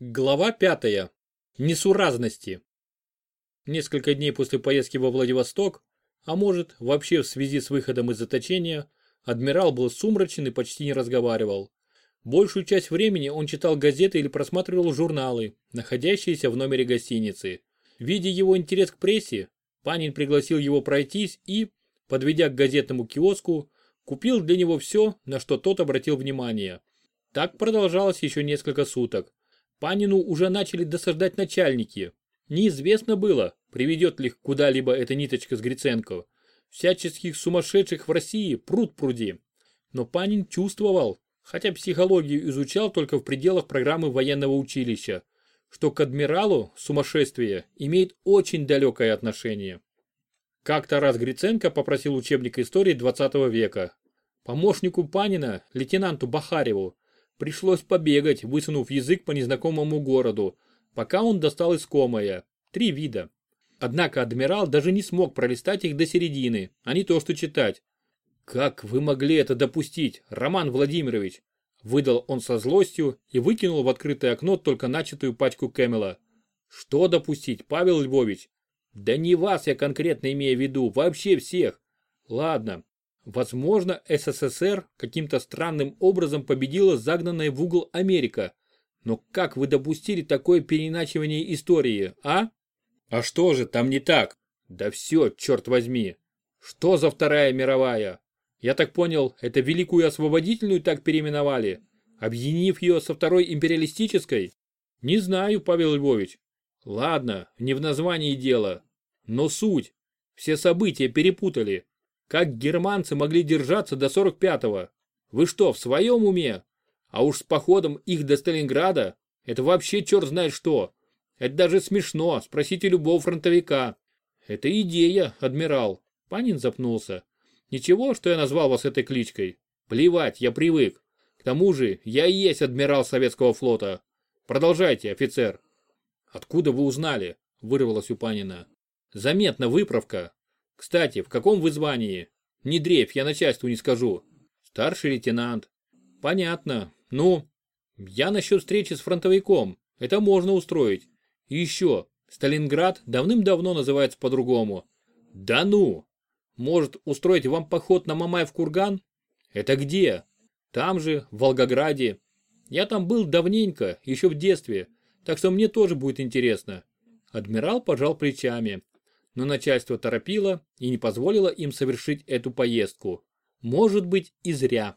Глава пятая. Несуразности. Несколько дней после поездки во Владивосток, а может, вообще в связи с выходом из заточения, адмирал был сумрачен и почти не разговаривал. Большую часть времени он читал газеты или просматривал журналы, находящиеся в номере гостиницы. Видя его интерес к прессе, Панин пригласил его пройтись и, подведя к газетному киоску, купил для него все, на что тот обратил внимание. Так продолжалось еще несколько суток. Панину уже начали досаждать начальники. Неизвестно было, приведет ли куда-либо эта ниточка с Гриценко. Всяческих сумасшедших в России пруд пруди. Но Панин чувствовал, хотя психологию изучал только в пределах программы военного училища, что к адмиралу сумасшествие имеет очень далекое отношение. Как-то раз Гриценко попросил учебник истории 20 века. Помощнику Панина, лейтенанту Бахареву, Пришлось побегать, высунув язык по незнакомому городу, пока он достал искомое. Три вида. Однако адмирал даже не смог пролистать их до середины, а не то что читать. «Как вы могли это допустить, Роман Владимирович?» Выдал он со злостью и выкинул в открытое окно только начатую пачку Кэмела. «Что допустить, Павел Львович?» «Да не вас я конкретно имею в виду, вообще всех. Ладно, Возможно, СССР каким-то странным образом победила загнанная в угол Америка. Но как вы допустили такое переиначивание истории, а? А что же там не так? Да все, черт возьми. Что за Вторая мировая? Я так понял, это Великую Освободительную так переименовали, объединив ее со Второй империалистической? Не знаю, Павел Львович. Ладно, не в названии дело. Но суть. Все события перепутали. Как германцы могли держаться до 45-го? Вы что, в своем уме? А уж с походом их до Сталинграда, это вообще черт знает что. Это даже смешно, спросите любого фронтовика. Это идея, адмирал. Панин запнулся. Ничего, что я назвал вас этой кличкой. Плевать, я привык. К тому же, я и есть адмирал советского флота. Продолжайте, офицер. Откуда вы узнали? Вырвалось у Панина. Заметна выправка. Кстати, в каком вы звании? Не дрейф, я начальству не скажу. Старший лейтенант. Понятно. Ну, я насчет встречи с фронтовиком. Это можно устроить. И еще, Сталинград давным-давно называется по-другому. Да ну! Может, устроить вам поход на Мамаев курган? Это где? Там же, в Волгограде. Я там был давненько, еще в детстве, так что мне тоже будет интересно. Адмирал пожал плечами но начальство торопило и не позволило им совершить эту поездку. Может быть и зря.